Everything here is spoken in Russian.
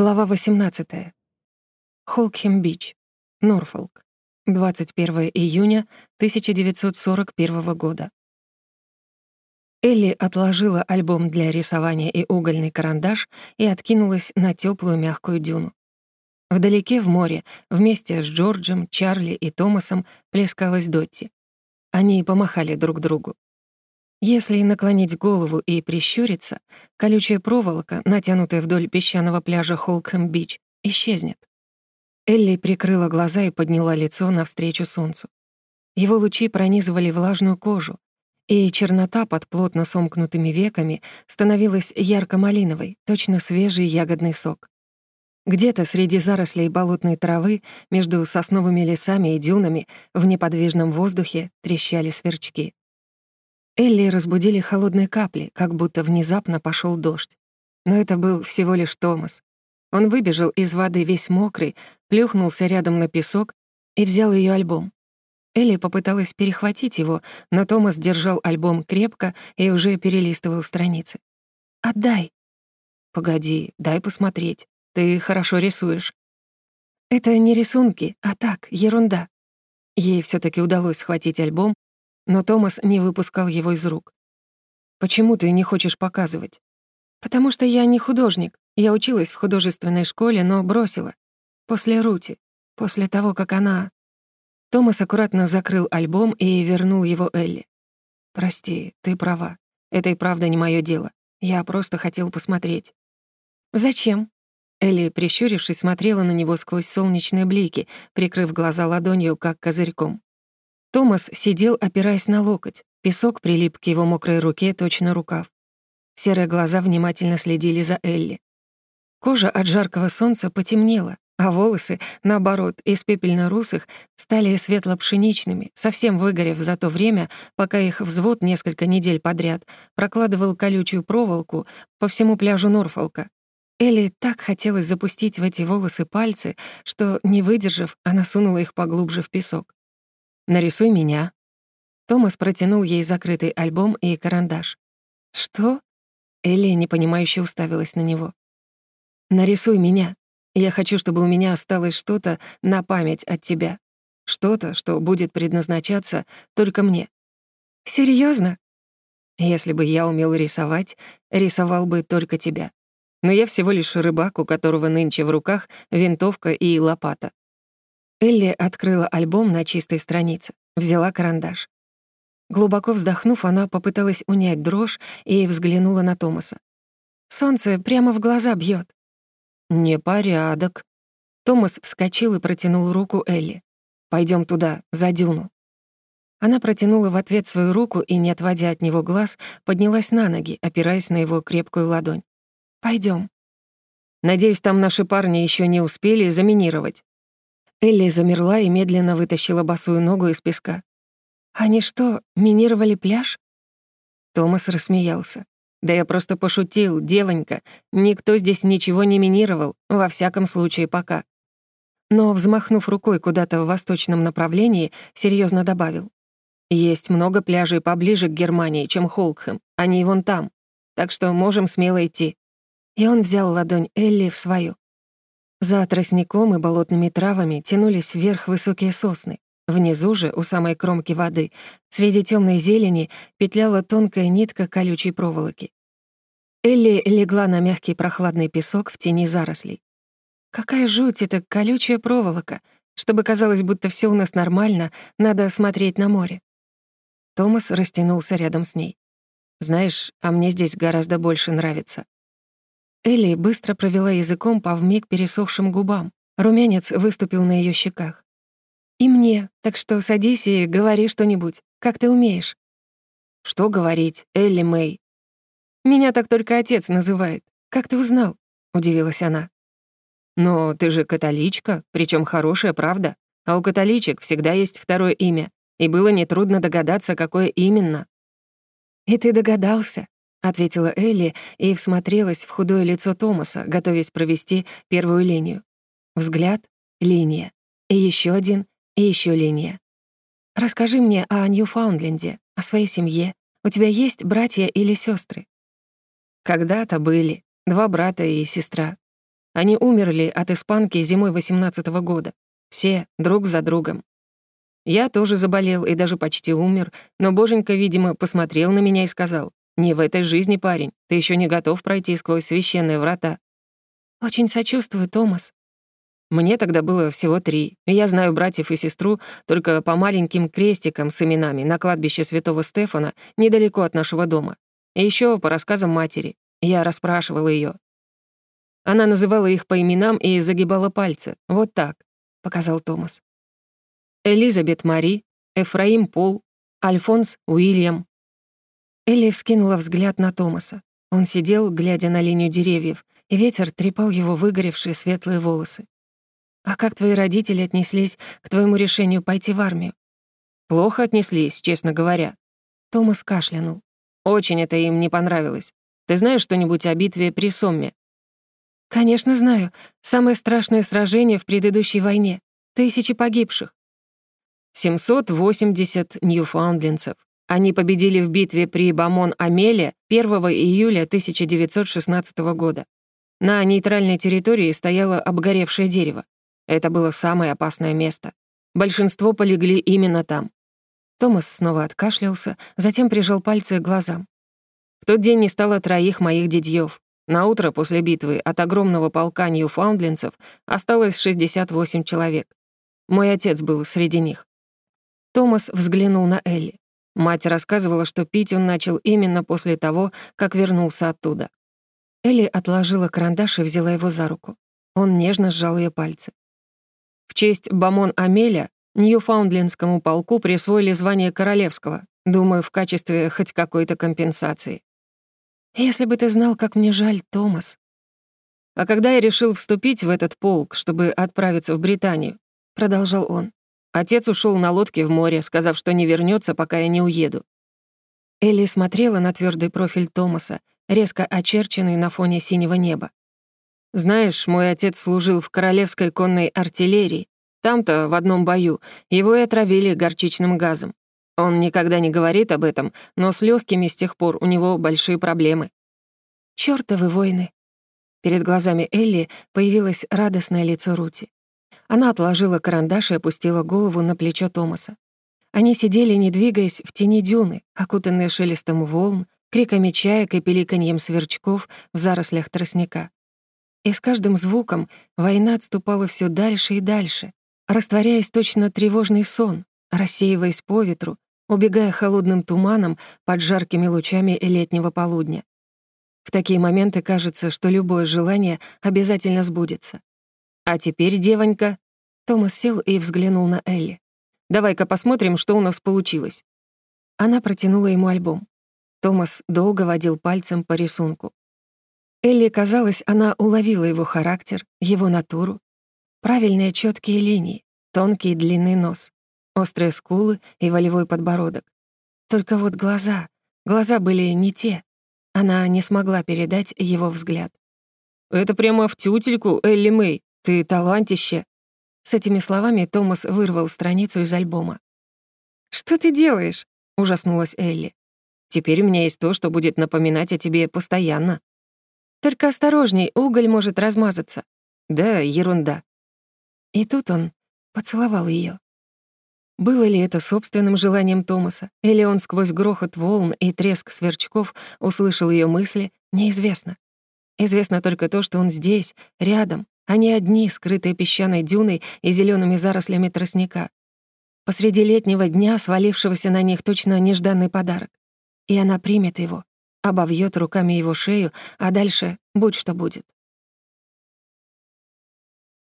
Глава 18. Холкхем-Бич, Норфолк. 21 июня 1941 года. Элли отложила альбом для рисования и угольный карандаш и откинулась на теплую мягкую дюну. Вдалеке в море вместе с Джорджем, Чарли и Томасом плескалась Дотти. Они помахали друг другу. Если наклонить голову и прищуриться, колючая проволока, натянутая вдоль песчаного пляжа Холкхэм-Бич, исчезнет. Элли прикрыла глаза и подняла лицо навстречу солнцу. Его лучи пронизывали влажную кожу, и чернота под плотно сомкнутыми веками становилась ярко-малиновой, точно свежий ягодный сок. Где-то среди зарослей болотной травы, между сосновыми лесами и дюнами, в неподвижном воздухе трещали сверчки. Элли разбудили холодные капли, как будто внезапно пошел дождь. Но это был всего лишь Томас. Он выбежал из воды весь мокрый, плюхнулся рядом на песок и взял ее альбом. Элли попыталась перехватить его, но Томас держал альбом крепко и уже перелистывал страницы. «Отдай!» «Погоди, дай посмотреть. Ты хорошо рисуешь». «Это не рисунки, а так, ерунда». Ей все таки удалось схватить альбом но Томас не выпускал его из рук. «Почему ты не хочешь показывать?» «Потому что я не художник. Я училась в художественной школе, но бросила. После Рути. После того, как она...» Томас аккуратно закрыл альбом и вернул его Элли. «Прости, ты права. Это и правда не моё дело. Я просто хотел посмотреть». «Зачем?» Элли, прищурившись, смотрела на него сквозь солнечные блики, прикрыв глаза ладонью, как козырьком. Томас сидел, опираясь на локоть. Песок прилип к его мокрой руке, точно рукав. Серые глаза внимательно следили за Элли. Кожа от жаркого солнца потемнела, а волосы, наоборот, из пепельно-русых стали светло-пшеничными, совсем выгорев за то время, пока их взвод несколько недель подряд прокладывал колючую проволоку по всему пляжу Норфолка. Элли так хотелось запустить в эти волосы пальцы, что, не выдержав, она сунула их поглубже в песок. «Нарисуй меня». Томас протянул ей закрытый альбом и карандаш. «Что?» Элли непонимающе уставилась на него. «Нарисуй меня. Я хочу, чтобы у меня осталось что-то на память от тебя. Что-то, что будет предназначаться только мне». Серьезно? Если бы я умел рисовать, рисовал бы только тебя. Но я всего лишь рыбак, у которого нынче в руках винтовка и лопата. Элли открыла альбом на чистой странице, взяла карандаш. Глубоко вздохнув, она попыталась унять дрожь и взглянула на Томаса. «Солнце прямо в глаза бьет. «Непорядок». Томас вскочил и протянул руку Элли. Пойдем туда, за дюну». Она протянула в ответ свою руку и, не отводя от него глаз, поднялась на ноги, опираясь на его крепкую ладонь. Пойдем. «Надеюсь, там наши парни еще не успели заминировать», Элли замерла и медленно вытащила босую ногу из песка. «Они что, минировали пляж?» Томас рассмеялся. «Да я просто пошутил, девонька. Никто здесь ничего не минировал, во всяком случае пока». Но, взмахнув рукой куда-то в восточном направлении, серьезно добавил. «Есть много пляжей поближе к Германии, чем Холкхэм. Они вон там. Так что можем смело идти». И он взял ладонь Элли в свою. За тростником и болотными травами тянулись вверх высокие сосны. Внизу же, у самой кромки воды, среди темной зелени петляла тонкая нитка колючей проволоки. Элли легла на мягкий прохладный песок в тени зарослей. Какая жуть эта колючая проволока! Чтобы казалось, будто все у нас нормально, надо смотреть на море. Томас растянулся рядом с ней. «Знаешь, а мне здесь гораздо больше нравится. Элли быстро провела языком по вмиг пересохшим губам. Румянец выступил на ее щеках. «И мне, так что садись и говори что-нибудь, как ты умеешь». «Что говорить, Элли Мэй?» «Меня так только отец называет. Как ты узнал?» — удивилась она. «Но ты же католичка, причем хорошая, правда? А у католичек всегда есть второе имя, и было нетрудно догадаться, какое именно». «И ты догадался?» — ответила Элли и всмотрелась в худое лицо Томаса, готовясь провести первую линию. Взгляд — линия. И еще один, и еще линия. «Расскажи мне о Ньюфаундленде, о своей семье. У тебя есть братья или сестры? «Когда-то были. Два брата и сестра. Они умерли от испанки зимой 18 -го года. Все, друг за другом. Я тоже заболел и даже почти умер, но Боженька, видимо, посмотрел на меня и сказал, «Не в этой жизни, парень, ты еще не готов пройти сквозь священные врата». «Очень сочувствую, Томас». Мне тогда было всего три, и я знаю братьев и сестру только по маленьким крестикам с именами на кладбище святого Стефана недалеко от нашего дома. И еще по рассказам матери. Я расспрашивала ее. Она называла их по именам и загибала пальцы. Вот так, — показал Томас. Элизабет Мари, Эфраим Пол, Альфонс Уильям. Элли вскинула взгляд на Томаса. Он сидел, глядя на линию деревьев, и ветер трепал его выгоревшие светлые волосы. «А как твои родители отнеслись к твоему решению пойти в армию?» «Плохо отнеслись, честно говоря». Томас кашлянул. «Очень это им не понравилось. Ты знаешь что-нибудь о битве при Сомме?» «Конечно знаю. Самое страшное сражение в предыдущей войне. Тысячи погибших. 780 ньюфаундлендцев. Они победили в битве при Бамон-Амеле 1 июля 1916 года. На нейтральной территории стояло обгоревшее дерево. Это было самое опасное место. Большинство полегли именно там. Томас снова откашлялся, затем прижал пальцы к глазам. В тот день не стало троих моих дядьёв. На утро после битвы от огромного полка ньюфаундлендцев осталось 68 человек. Мой отец был среди них. Томас взглянул на Элли. Мать рассказывала, что пить он начал именно после того, как вернулся оттуда. Элли отложила карандаш и взяла его за руку. Он нежно сжал ее пальцы. В честь Бамон Амеля Ньюфаундлендскому полку присвоили звание королевского, думаю, в качестве хоть какой-то компенсации. Если бы ты знал, как мне жаль, Томас. А когда я решил вступить в этот полк, чтобы отправиться в Британию, продолжал он, отец ушел на лодке в море, сказав, что не вернется, пока я не уеду. Элли смотрела на твердый профиль Томаса, резко очерченный на фоне синего неба. «Знаешь, мой отец служил в королевской конной артиллерии. Там-то, в одном бою, его и отравили горчичным газом. Он никогда не говорит об этом, но с легкими с тех пор у него большие проблемы. Чёртовы войны. Перед глазами Элли появилось радостное лицо Рути. Она отложила карандаш и опустила голову на плечо Томаса. Они сидели, не двигаясь, в тени дюны, окутанные шелестом волн, криками чаек и пеликаньем сверчков в зарослях тростника. И с каждым звуком война отступала все дальше и дальше, растворяясь точно тревожный сон, рассеиваясь по ветру, убегая холодным туманом под жаркими лучами летнего полудня. В такие моменты кажется, что любое желание обязательно сбудется. «А теперь, девонька...» Томас сел и взглянул на Элли. «Давай-ка посмотрим, что у нас получилось». Она протянула ему альбом. Томас долго водил пальцем по рисунку. Элли, казалось, она уловила его характер, его натуру. Правильные четкие линии, тонкий длинный нос, острые скулы и волевой подбородок. Только вот глаза, глаза были не те. Она не смогла передать его взгляд. «Это прямо в тютельку, Элли Мэй, ты талантище!» С этими словами Томас вырвал страницу из альбома. «Что ты делаешь?» — ужаснулась Элли. «Теперь у меня есть то, что будет напоминать о тебе постоянно». «Только осторожней, уголь может размазаться». «Да, ерунда». И тут он поцеловал ее. Было ли это собственным желанием Томаса, или он сквозь грохот волн и треск сверчков услышал ее мысли, неизвестно. Известно только то, что он здесь, рядом, не одни, скрытые песчаной дюной и зелеными зарослями тростника. Посреди летнего дня, свалившегося на них точно нежданный подарок. И она примет его, обовьет руками его шею, а дальше будь что будет.